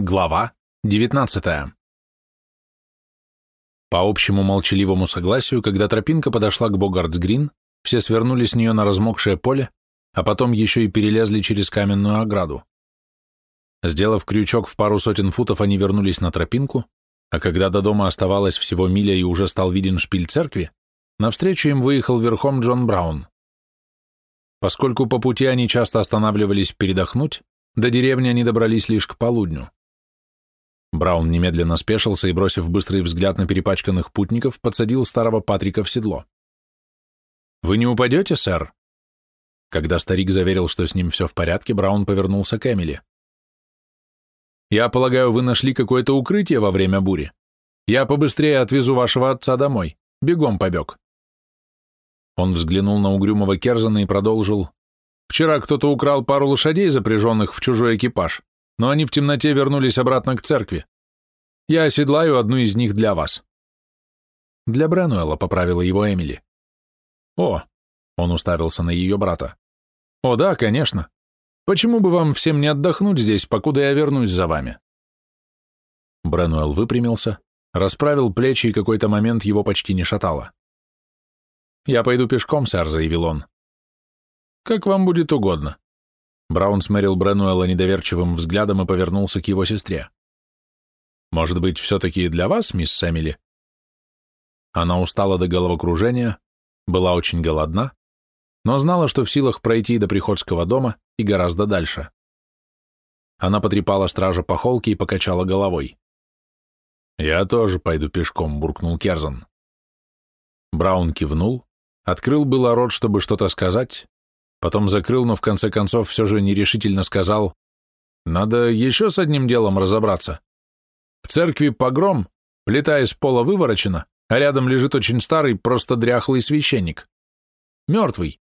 Глава 19 По общему молчаливому согласию, когда тропинка подошла к Богардс-Грин, все свернули с нее на размокшее поле, а потом еще и перелезли через каменную ограду. Сделав крючок в пару сотен футов, они вернулись на тропинку, а когда до дома оставалось всего миля и уже стал виден шпиль церкви, навстречу им выехал верхом Джон Браун. Поскольку по пути они часто останавливались передохнуть, до деревни они добрались лишь к полудню. Браун немедленно спешился и, бросив быстрый взгляд на перепачканных путников, подсадил старого Патрика в седло. «Вы не упадете, сэр?» Когда старик заверил, что с ним все в порядке, Браун повернулся к Эмили. «Я полагаю, вы нашли какое-то укрытие во время бури? Я побыстрее отвезу вашего отца домой. Бегом побег». Он взглянул на угрюмого Керзана и продолжил. «Вчера кто-то украл пару лошадей, запряженных в чужой экипаж, но они в темноте вернулись обратно к церкви. Я оседлаю одну из них для вас». «Для Бренуэла», — поправила его Эмили. «О!» — он уставился на ее брата. «О, да, конечно. Почему бы вам всем не отдохнуть здесь, покуда я вернусь за вами?» Бренуэлл выпрямился, расправил плечи, и какой-то момент его почти не шатало. «Я пойду пешком, сэр», — заявил он. «Как вам будет угодно». Браун смерил Бренуэлла недоверчивым взглядом и повернулся к его сестре. «Может быть, все-таки для вас, мисс Эмили?» Она устала до головокружения, была очень голодна, но знала, что в силах пройти до приходского дома и гораздо дальше. Она потрепала стража по холке и покачала головой. «Я тоже пойду пешком», — буркнул Керзан. Браун кивнул, Открыл было рот, чтобы что-то сказать, потом закрыл, но в конце концов все же нерешительно сказал, «Надо еще с одним делом разобраться. В церкви погром, плита из пола выворочена, а рядом лежит очень старый, просто дряхлый священник. Мертвый.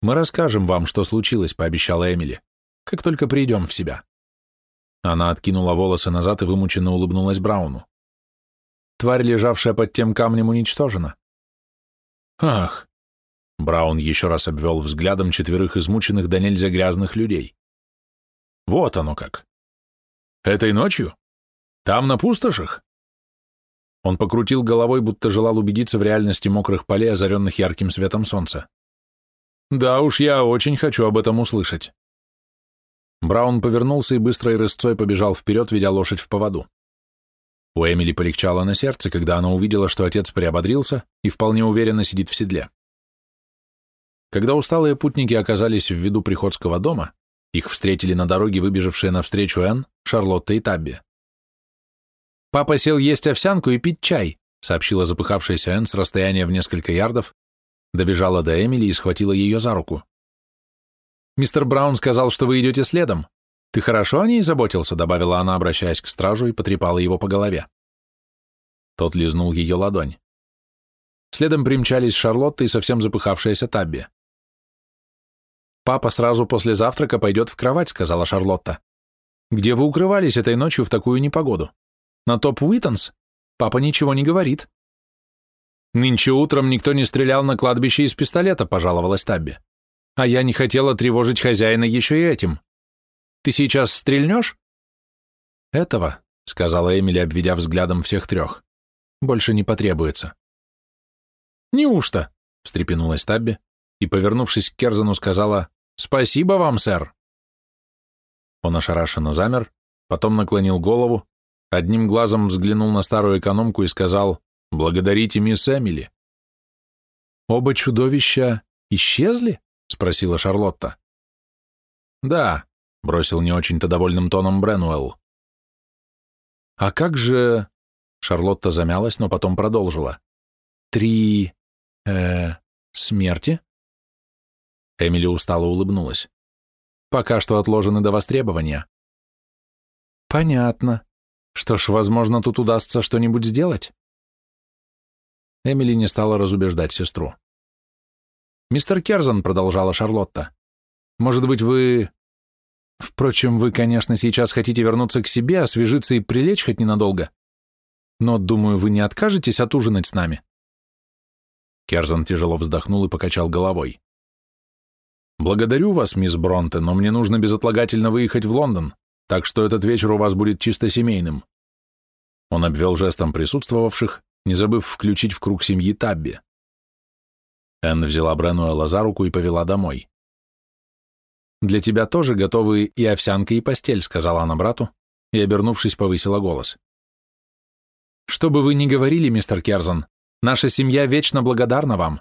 Мы расскажем вам, что случилось, пообещала Эмили, как только придем в себя. Она откинула волосы назад и вымученно улыбнулась Брауну. Тварь, лежавшая под тем камнем, уничтожена. Ах! Браун еще раз обвел взглядом четверых измученных до нельзя грязных людей. Вот оно как. Этой ночью? Там, на пустошах? Он покрутил головой, будто желал убедиться в реальности мокрых полей, озаренных ярким светом солнца. Да уж, я очень хочу об этом услышать. Браун повернулся и быстрой рысцой побежал вперед, ведя лошадь в поводу. У Эмили полегчало на сердце, когда она увидела, что отец приободрился и вполне уверенно сидит в седле. Когда усталые путники оказались в виду приходского дома, их встретили на дороге выбежавшие навстречу Энн, Шарлотта и Табби. «Папа сел есть овсянку и пить чай», сообщила запыхавшаяся Энн с расстояния в несколько ярдов, добежала до Эмили и схватила ее за руку. «Мистер Браун сказал, что вы идете следом. «Ты хорошо о ней заботился?» — добавила она, обращаясь к стражу, и потрепала его по голове. Тот лизнул ее ладонь. Следом примчались Шарлотта и совсем запыхавшаяся Табби. «Папа сразу после завтрака пойдет в кровать», — сказала Шарлотта. «Где вы укрывались этой ночью в такую непогоду? На топ Уитонс? Папа ничего не говорит». «Нынче утром никто не стрелял на кладбище из пистолета», — пожаловалась Табби. «А я не хотела тревожить хозяина еще и этим». Ты сейчас стрельнешь?» «Этого», — сказала Эмили, обведя взглядом всех трех, — «больше не потребуется». «Неужто?» — встрепенулась Табби и, повернувшись к Керзану, сказала «Спасибо вам, сэр». Он ошарашенно замер, потом наклонил голову, одним глазом взглянул на старую экономку и сказал «Благодарите мисс Эмили». «Оба чудовища исчезли?» — спросила Шарлотта. «Да», — бросил не очень-то довольным тоном Бренуэлл. «А как же...» — Шарлотта замялась, но потом продолжила. «Три... э... смерти?» Эмили устало улыбнулась. «Пока что отложены до востребования». «Понятно. Что ж, возможно, тут удастся что-нибудь сделать?» Эмили не стала разубеждать сестру. «Мистер Керзан», — продолжала Шарлотта, — «может быть, вы Впрочем, вы, конечно, сейчас хотите вернуться к себе, освежиться и прилечь хоть ненадолго. Но, думаю, вы не откажетесь отужинать с нами?» Керзан тяжело вздохнул и покачал головой. «Благодарю вас, мисс Бронте, но мне нужно безотлагательно выехать в Лондон. так что этот вечер у вас будет чисто семейным. Он обвел жестом присутствовавших, не забыв включить в круг семьи Табби. Энн взяла Бренуэла за руку и повела домой. «Для тебя тоже готовы и овсянка, и постель», — сказала она брату, и, обернувшись, повысила голос. «Что бы вы ни говорили, мистер Керзон, наша семья вечно благодарна вам».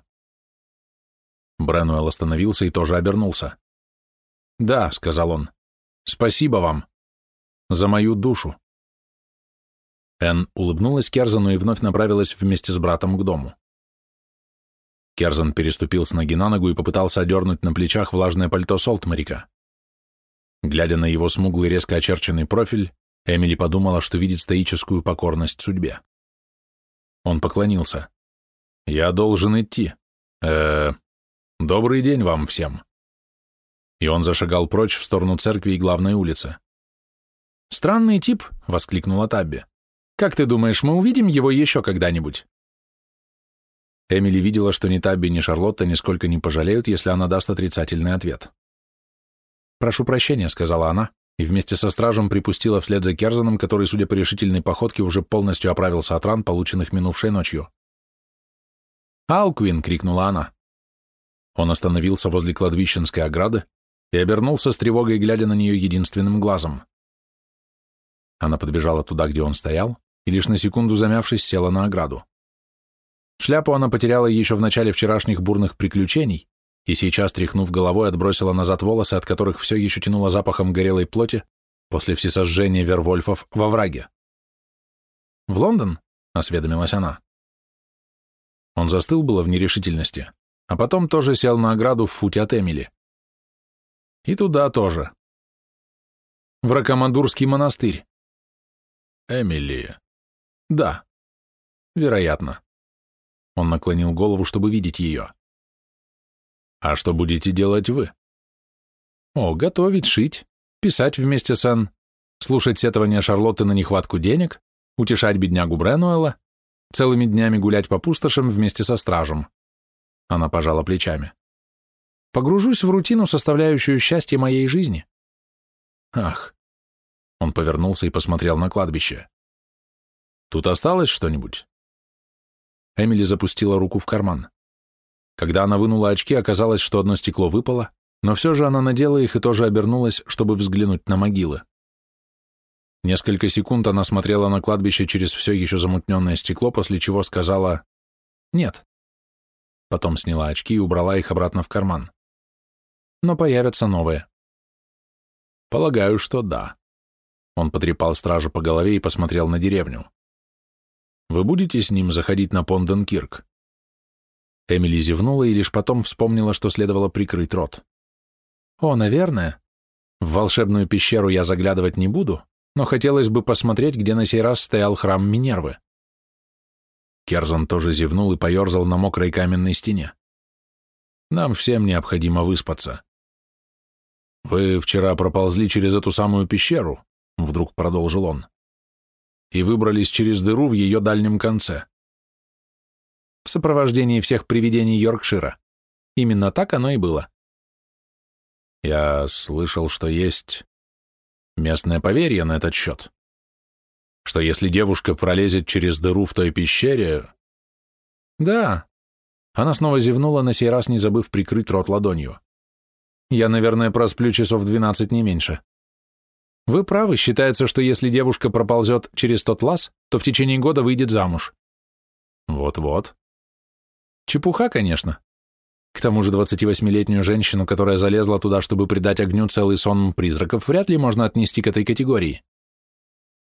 Бренуэлл остановился и тоже обернулся. «Да», — сказал он, — «спасибо вам. За мою душу». Энн улыбнулась Керзану и вновь направилась вместе с братом к дому. Керзан переступил с ноги на ногу и попытался одернуть на плечах влажное пальто Солтмарика. Глядя на его смуглый резко очерченный профиль, Эмили подумала, что видит стоическую покорность судьбе. Он поклонился. «Я должен идти. э Добрый день вам всем». И он зашагал прочь в сторону церкви и главной улицы. «Странный тип», — воскликнула Табби. Как ты думаешь, мы увидим его еще когда-нибудь?» Эмили видела, что ни Табби, ни Шарлотта нисколько не пожалеют, если она даст отрицательный ответ. «Прошу прощения», — сказала она, и вместе со стражем припустила вслед за Керзаном, который, судя по решительной походке, уже полностью оправился от ран, полученных минувшей ночью. «Алквин!» — крикнула она. Он остановился возле кладбищенской ограды и обернулся с тревогой, глядя на нее единственным глазом. Она подбежала туда, где он стоял, и лишь на секунду замявшись, села на ограду. Шляпу она потеряла еще в начале вчерашних бурных приключений, и сейчас, тряхнув головой, отбросила назад волосы, от которых все еще тянуло запахом горелой плоти после всесожжения Вервольфов во враге. «В Лондон?» — осведомилась она. Он застыл было в нерешительности, а потом тоже сел на ограду в футе от Эмили. И туда тоже. В Ракомандурский монастырь. Эмили. Да. Вероятно. Он наклонил голову, чтобы видеть ее. А что будете делать вы? О, готовить, шить, писать вместе с Ан, слушать сетования Шарлотты на нехватку денег, утешать беднягу Бренуэлла, целыми днями гулять по пустошам вместе со стражем. Она пожала плечами. Погружусь в рутину, составляющую счастье моей жизни. Ах. Он повернулся и посмотрел на кладбище. Тут осталось что-нибудь? Эмили запустила руку в карман. Когда она вынула очки, оказалось, что одно стекло выпало, но все же она надела их и тоже обернулась, чтобы взглянуть на могилы. Несколько секунд она смотрела на кладбище через все еще замутненное стекло, после чего сказала «нет». Потом сняла очки и убрала их обратно в карман. Но появятся новые. Полагаю, что да. Он потрепал стража по голове и посмотрел на деревню. Вы будете с ним заходить на Понденкирк?» Эмили зевнула и лишь потом вспомнила, что следовало прикрыть рот. «О, наверное. В волшебную пещеру я заглядывать не буду, но хотелось бы посмотреть, где на сей раз стоял храм Минервы». Керзан тоже зевнул и поерзал на мокрой каменной стене. «Нам всем необходимо выспаться». «Вы вчера проползли через эту самую пещеру», — вдруг продолжил он и выбрались через дыру в ее дальнем конце. В сопровождении всех привидений Йоркшира. Именно так оно и было. Я слышал, что есть местное поверье на этот счет. Что если девушка пролезет через дыру в той пещере... Да. Она снова зевнула, на сей раз не забыв прикрыть рот ладонью. Я, наверное, просплю часов двенадцать, не меньше. Вы правы, считается, что если девушка проползет через тот лаз, то в течение года выйдет замуж. Вот-вот. Чепуха, конечно. К тому же 28-летнюю женщину, которая залезла туда, чтобы придать огню целый сон призраков, вряд ли можно отнести к этой категории.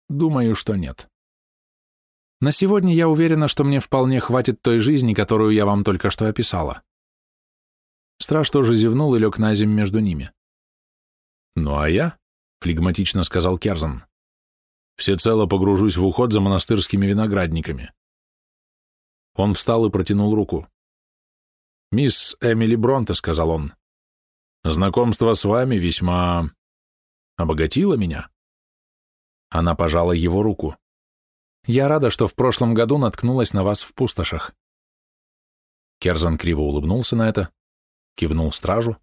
Думаю, что нет. На сегодня я уверена, что мне вполне хватит той жизни, которую я вам только что описала. Страж тоже зевнул и лег на землю между ними. Ну а я? флегматично сказал Керзан. Всецело погружусь в уход за монастырскими виноградниками. Он встал и протянул руку. «Мисс Эмили Бронте», — сказал он, — «знакомство с вами весьма обогатило меня». Она пожала его руку. «Я рада, что в прошлом году наткнулась на вас в пустошах». Керзан криво улыбнулся на это, кивнул стражу,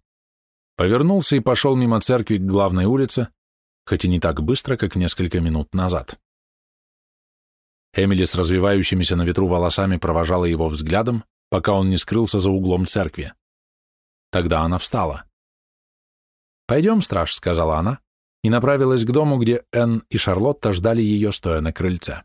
повернулся и пошел мимо церкви к главной улице, хоть и не так быстро, как несколько минут назад. Эмили с развивающимися на ветру волосами провожала его взглядом, пока он не скрылся за углом церкви. Тогда она встала. «Пойдем, страж», — сказала она, и направилась к дому, где Энн и Шарлотта ждали ее, стоя на крыльце.